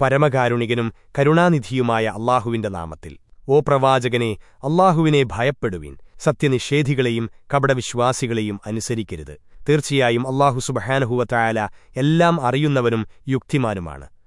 പരമകാരുണികനും കരുണാനിധിയുമായ അള്ളാഹുവിന്റെ നാമത്തിൽ. ഓ പ്രവാചകനെ അള്ളാഹുവിനെ ഭയപ്പെടുവിൻ. സത്യനിഷേധികളെയും കപടവിശ്വാസികളെയും അനുസരിക്കരുത്. തീർച്ചയായും അള്ളാഹു സുബഹാനഹുവത്തായാല എല്ലാം അറിയുന്നവനും യുക്തിമാനുമാണ്.